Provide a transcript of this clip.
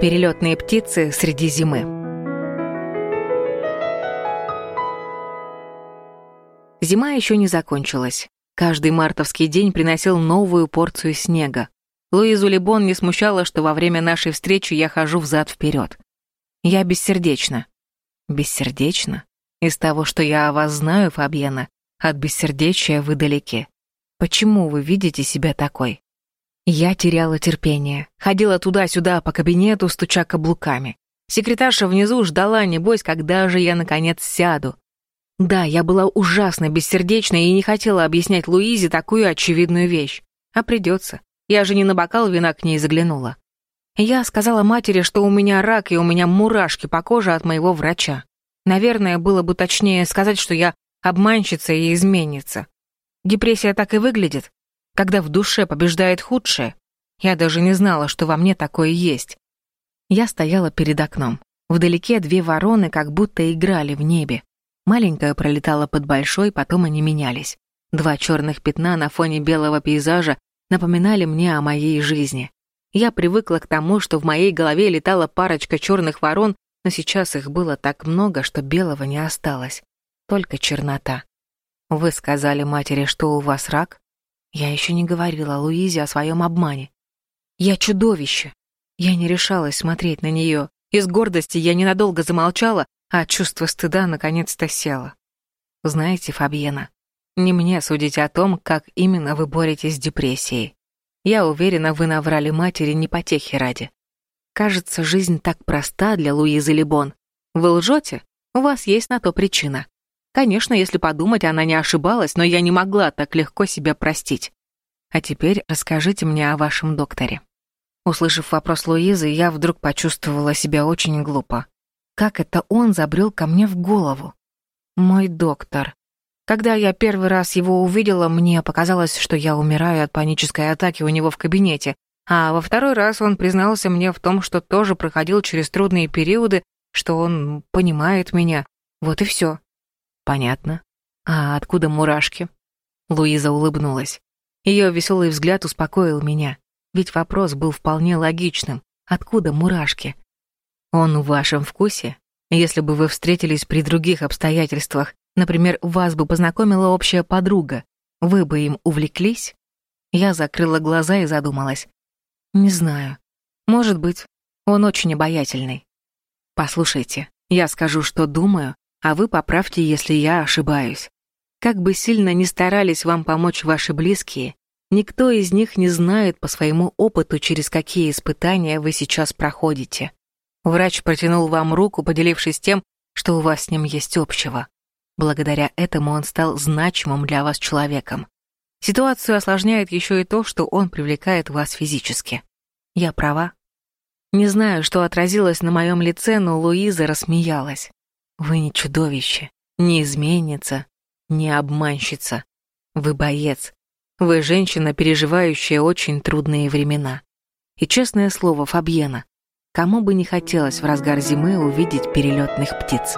Перелетные птицы среди зимы. Зима еще не закончилась. Каждый мартовский день приносил новую порцию снега. Луизу Либон не смущало, что во время нашей встречи я хожу взад-вперед. Я бессердечна. Бессердечна? Из того, что я о вас знаю, Фабьена, от бессердечия вы далеки. Почему вы видите себя такой? Я теряла терпение. Ходила туда-сюда по кабинету, стуча каблуками. Секретарша внизу ждала, небось, когда же я, наконец, сяду. Да, я была ужасно бессердечна и не хотела объяснять Луизе такую очевидную вещь. А придется. Я же не на бокал вина к ней заглянула. Я сказала матери, что у меня рак и у меня мурашки по коже от моего врача. Наверное, было бы точнее сказать, что я обманщица и изменница. Депрессия так и выглядит когда в душе побеждает худшее. Я даже не знала, что во мне такое есть. Я стояла перед окном. Вдалеке две вороны как будто играли в небе. Маленькая пролетала под большой, потом они менялись. Два черных пятна на фоне белого пейзажа напоминали мне о моей жизни. Я привыкла к тому, что в моей голове летала парочка черных ворон, но сейчас их было так много, что белого не осталось. Только чернота. Вы сказали матери, что у вас рак? Я еще не говорила Луизе о своем обмане. Я чудовище. Я не решалась смотреть на нее. Из гордости я ненадолго замолчала, а чувство стыда наконец-то село. Знаете, Фабьена, не мне судить о том, как именно вы боретесь с депрессией. Я уверена, вы наврали матери не потехи ради. Кажется, жизнь так проста для Луизы Либон. Вы лжете? У вас есть на то причина. Конечно, если подумать, она не ошибалась, но я не могла так легко себя простить. А теперь расскажите мне о вашем докторе. Услышав вопрос Луизы, я вдруг почувствовала себя очень глупо. Как это он забрел ко мне в голову? Мой доктор. Когда я первый раз его увидела, мне показалось, что я умираю от панической атаки у него в кабинете, а во второй раз он признался мне в том, что тоже проходил через трудные периоды, что он понимает меня. Вот и все. Понятно. А откуда мурашки? Луиза улыбнулась. Ее веселый взгляд успокоил меня, ведь вопрос был вполне логичным. Откуда мурашки? Он в вашем вкусе? Если бы вы встретились при других обстоятельствах, например, вас бы познакомила общая подруга, вы бы им увлеклись? Я закрыла глаза и задумалась. Не знаю. Может быть, он очень обаятельный. Послушайте, я скажу, что думаю, а вы поправьте, если я ошибаюсь. Как бы сильно ни старались вам помочь ваши близкие, никто из них не знает по своему опыту, через какие испытания вы сейчас проходите. Врач протянул вам руку, поделившись тем, что у вас с ним есть общего. Благодаря этому он стал значимым для вас человеком. Ситуацию осложняет еще и то, что он привлекает вас физически. Я права? Не знаю, что отразилось на моем лице, но Луиза рассмеялась. Вы не чудовище, не изменница, не обманщица. Вы боец. Вы женщина, переживающая очень трудные времена. И честное слово, Фабьена, кому бы не хотелось в разгар зимы увидеть перелетных птиц.